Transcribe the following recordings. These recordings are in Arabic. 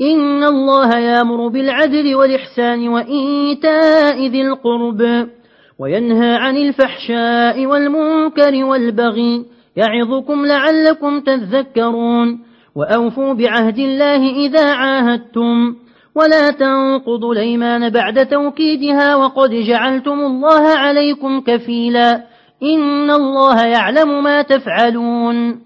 إن الله يامر بالعدل والإحسان وإيتاء ذي القرب وينهى عن الفحشاء والمنكر والبغي يعظكم لعلكم تذكرون وأوفوا بعهد الله إذا عاهدتم ولا تنقضوا الأيمان بعد توكيدها وقد جعلتم الله عليكم كفيلا إن الله يعلم ما تفعلون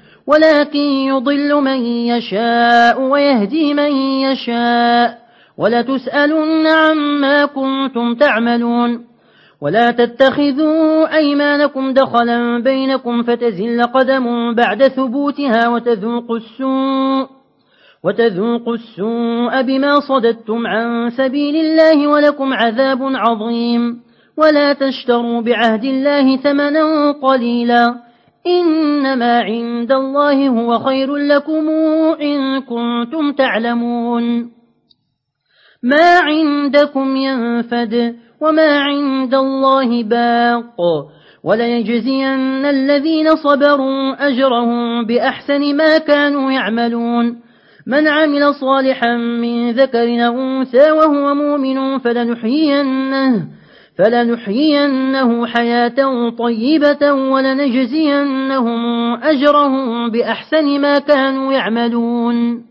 ولكن يضل من يشاء ويهدي من يشاء. ولتسألن عما كنتم تعملون. ولا تتخذوا أيمانكم دخلا بينكم فتزل قدم بعد ثبوتها وتذوقوا السوء. وتذوقوا السوء بما صددتم عن سبيل الله ولكم عذاب عظيم. ولا تشتروا بعهد الله ثمنا قليلا. إنما عند الله هو خير لكم إن كنتم تعلمون. ما عندكم ينفد وما عند الله باق. وليجزين الذين صبروا أجرهم بأحسن ما كانوا يعملون. من عمل صالحا من ذكر أنثى وهو مؤمن فلنحيينه. فلنحيينه حياة طيبة ولنجزينهم أجرهم بأحسن ما كانوا يعملون.